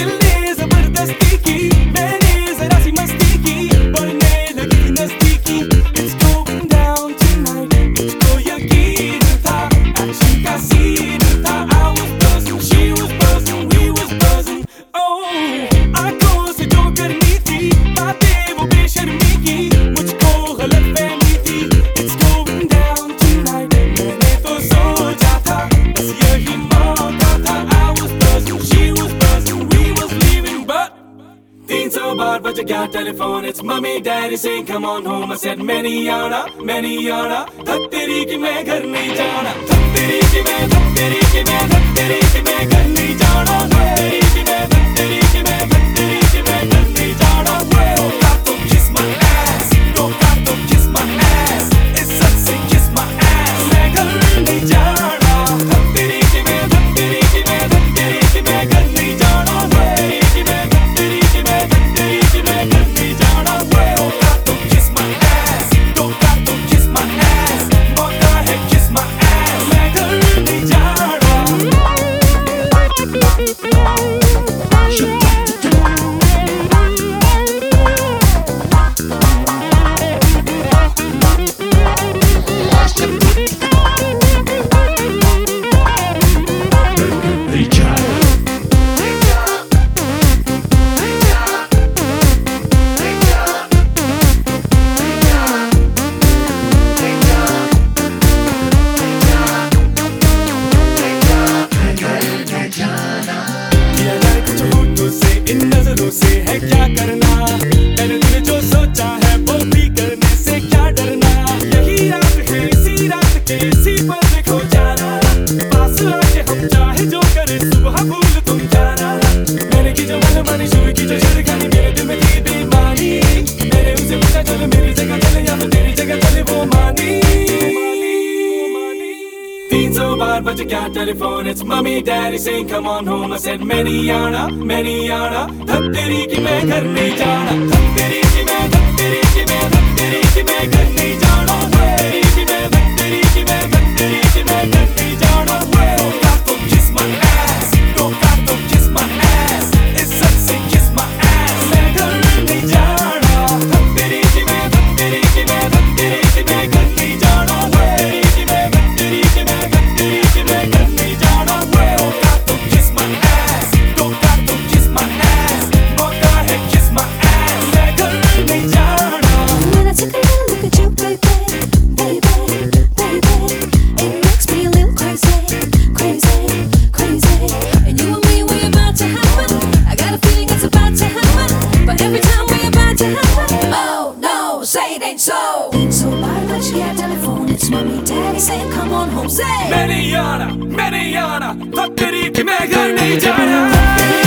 Entiende esa sticky about what you got telephone. It's mommy, daddy saying, come on home. I said, many yana, many yana. Thak teri ki main ghar nahi jana. Thak teri ki main, thak teri ki main, thak teri ki main ghar nahi jana. जवानी शुरू की जो शुरू खानी मेरे दिल में थी बीमारी मैंने उसे पूछा चलो मेरी जगह चले या मैं तेरी जगह चले वो मानी तीन सौ बार बज गया टेलीफोन इट्स मम्मी डैडी से कम नहीं आना मैं नहीं आना तेरी कि मैं घर नहीं जाना नहीं So, so why don't you get telephone? It's mommy, daddy, say come on home, say. Mariana, Mariana, tateri ki main ghar nahi jana.